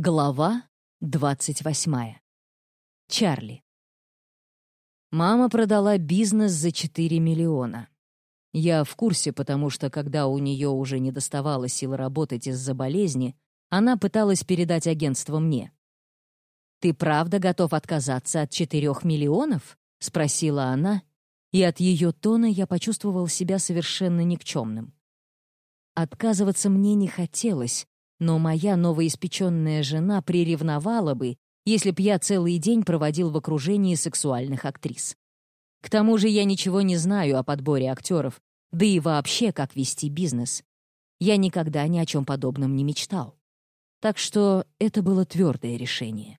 Глава двадцать восьмая. Чарли. Мама продала бизнес за 4 миллиона. Я в курсе, потому что, когда у нее уже не доставало сил работать из-за болезни, она пыталась передать агентство мне. «Ты правда готов отказаться от 4 миллионов?» — спросила она, и от ее тона я почувствовал себя совершенно никчемным. Отказываться мне не хотелось, но моя новоиспеченная жена приревновала бы, если б я целый день проводил в окружении сексуальных актрис. К тому же я ничего не знаю о подборе актеров, да и вообще, как вести бизнес. Я никогда ни о чем подобном не мечтал. Так что это было твердое решение.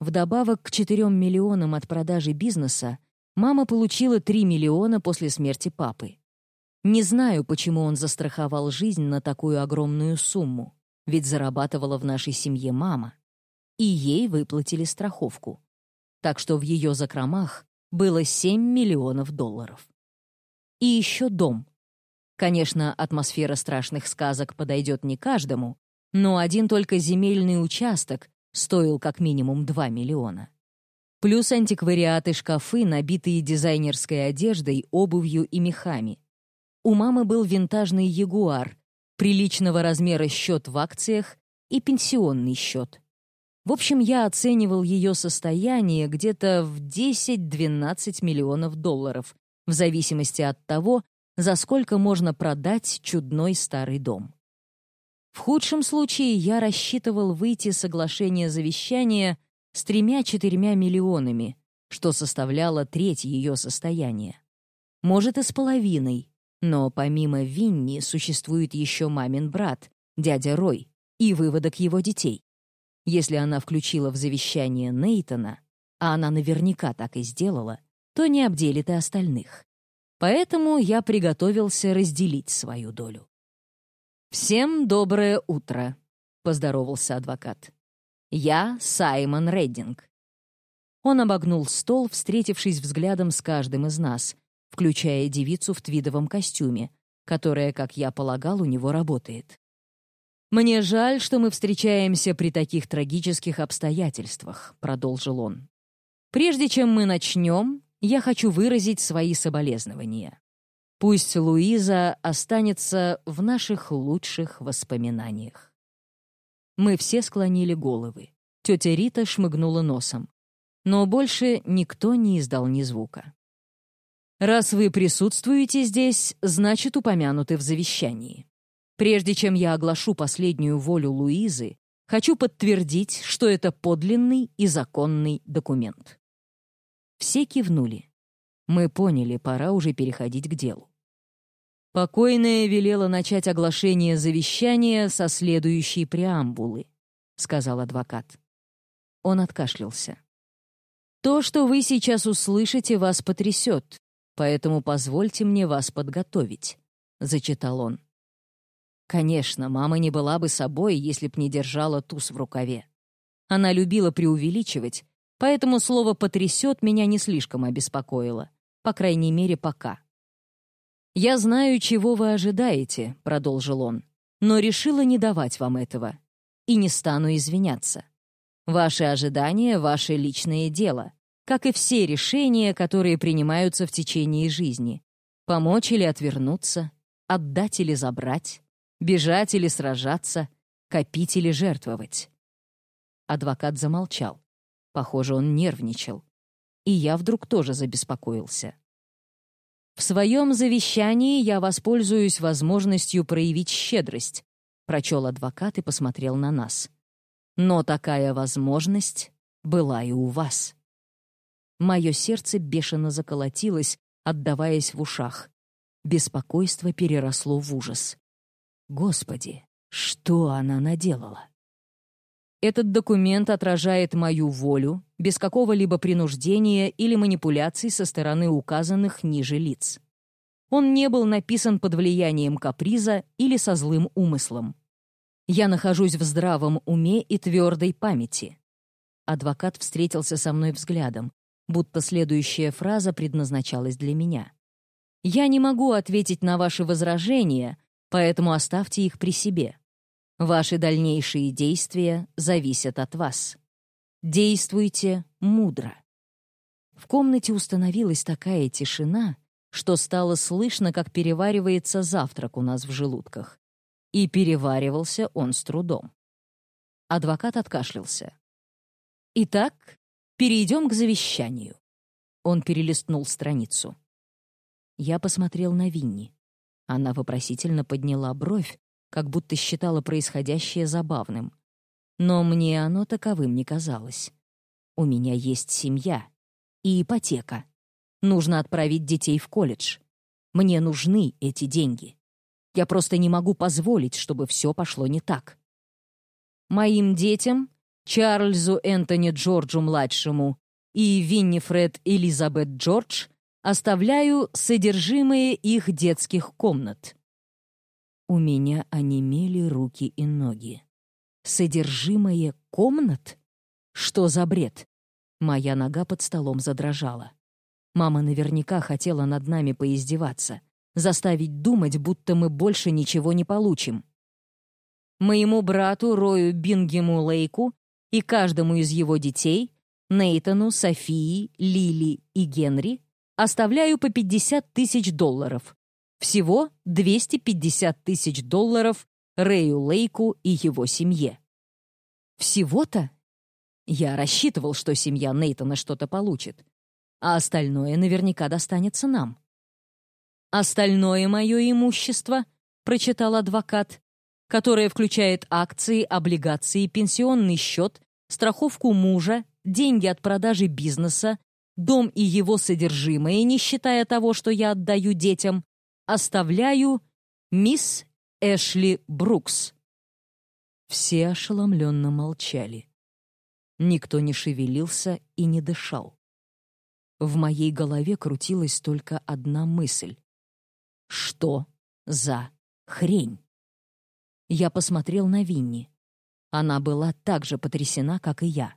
Вдобавок к 4 миллионам от продажи бизнеса мама получила 3 миллиона после смерти папы. Не знаю, почему он застраховал жизнь на такую огромную сумму, ведь зарабатывала в нашей семье мама. И ей выплатили страховку. Так что в ее закромах было 7 миллионов долларов. И еще дом. Конечно, атмосфера страшных сказок подойдет не каждому, но один только земельный участок стоил как минимум 2 миллиона. Плюс антиквариаты шкафы, набитые дизайнерской одеждой, обувью и мехами — у мамы был винтажный «Ягуар», приличного размера счет в акциях и пенсионный счет. В общем, я оценивал ее состояние где-то в 10-12 миллионов долларов, в зависимости от того, за сколько можно продать чудной старый дом. В худшем случае я рассчитывал выйти соглашение завещания с тремя-четырьмя миллионами, что составляло треть ее состояния. Может, и с половиной, но помимо Винни существует еще мамин брат, дядя Рой, и выводок его детей. Если она включила в завещание Нейтона, а она наверняка так и сделала, то не обделит и остальных. Поэтому я приготовился разделить свою долю. «Всем доброе утро», — поздоровался адвокат. «Я Саймон Реддинг». Он обогнул стол, встретившись взглядом с каждым из нас, включая девицу в твидовом костюме, которая, как я полагал, у него работает. «Мне жаль, что мы встречаемся при таких трагических обстоятельствах», — продолжил он. «Прежде чем мы начнем, я хочу выразить свои соболезнования. Пусть Луиза останется в наших лучших воспоминаниях». Мы все склонили головы. Тетя Рита шмыгнула носом. Но больше никто не издал ни звука. Раз вы присутствуете здесь, значит, упомянуты в завещании. Прежде чем я оглашу последнюю волю Луизы, хочу подтвердить, что это подлинный и законный документ. Все кивнули. Мы поняли, пора уже переходить к делу. Покойная велела начать оглашение завещания со следующей преамбулы, сказал адвокат. Он откашлялся. То, что вы сейчас услышите, вас потрясет, поэтому позвольте мне вас подготовить», — зачитал он. Конечно, мама не была бы собой, если б не держала туз в рукаве. Она любила преувеличивать, поэтому слово «потрясет» меня не слишком обеспокоило, по крайней мере, пока. «Я знаю, чего вы ожидаете», — продолжил он, «но решила не давать вам этого. И не стану извиняться. Ваши ожидания — ваше личное дело как и все решения, которые принимаются в течение жизни. Помочь или отвернуться, отдать или забрать, бежать или сражаться, копить или жертвовать. Адвокат замолчал. Похоже, он нервничал. И я вдруг тоже забеспокоился. В своем завещании я воспользуюсь возможностью проявить щедрость, прочел адвокат и посмотрел на нас. Но такая возможность была и у вас. Мое сердце бешено заколотилось, отдаваясь в ушах. Беспокойство переросло в ужас. Господи, что она наделала? Этот документ отражает мою волю, без какого-либо принуждения или манипуляций со стороны указанных ниже лиц. Он не был написан под влиянием каприза или со злым умыслом. Я нахожусь в здравом уме и твердой памяти. Адвокат встретился со мной взглядом, будто следующая фраза предназначалась для меня. «Я не могу ответить на ваши возражения, поэтому оставьте их при себе. Ваши дальнейшие действия зависят от вас. Действуйте мудро. В комнате установилась такая тишина, что стало слышно, как переваривается завтрак у нас в желудках. И переваривался он с трудом. Адвокат откашлялся. «Итак, перейдем к завещанию». Он перелистнул страницу. Я посмотрел на Винни. Она вопросительно подняла бровь, как будто считала происходящее забавным. Но мне оно таковым не казалось. У меня есть семья и ипотека. Нужно отправить детей в колледж. Мне нужны эти деньги. Я просто не могу позволить, чтобы все пошло не так. Моим детям, Чарльзу Энтони Джорджу-младшему и Виннифред Элизабет Джордж, оставляю содержимое их детских комнат. У меня онемели руки и ноги. Содержимое комнат? Что за бред? Моя нога под столом задрожала. Мама наверняка хотела над нами поиздеваться, заставить думать, будто мы больше ничего не получим. Моему брату Рою Бингему Лейку и каждому из его детей, Нейтану, Софии, Лили и Генри, Оставляю по 50 тысяч долларов. Всего 250 тысяч долларов Рэю Лейку и его семье. Всего-то? Я рассчитывал, что семья Нейтана что-то получит, а остальное наверняка достанется нам. «Остальное мое имущество», — прочитал адвокат, которое включает акции, облигации, пенсионный счет, страховку мужа, деньги от продажи бизнеса, дом и его содержимое, не считая того, что я отдаю детям, оставляю мисс Эшли Брукс. Все ошеломленно молчали. Никто не шевелился и не дышал. В моей голове крутилась только одна мысль. Что за хрень? Я посмотрел на Винни. Она была так же потрясена, как и я.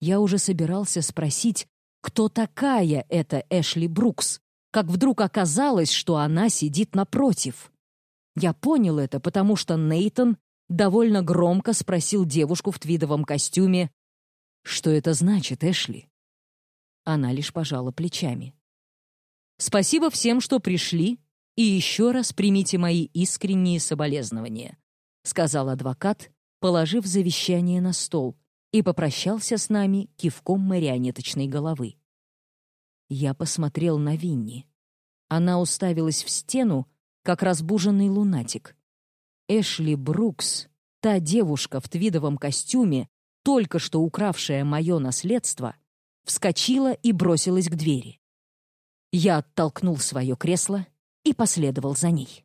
Я уже собирался спросить, кто такая эта Эшли Брукс, как вдруг оказалось, что она сидит напротив. Я понял это, потому что Нейтон довольно громко спросил девушку в твидовом костюме, «Что это значит, Эшли?» Она лишь пожала плечами. «Спасибо всем, что пришли, и еще раз примите мои искренние соболезнования», сказал адвокат, положив завещание на стол, и попрощался с нами кивком марионеточной головы. Я посмотрел на Винни. Она уставилась в стену, как разбуженный лунатик. Эшли Брукс, та девушка в твидовом костюме, только что укравшая мое наследство, вскочила и бросилась к двери. Я оттолкнул свое кресло и последовал за ней.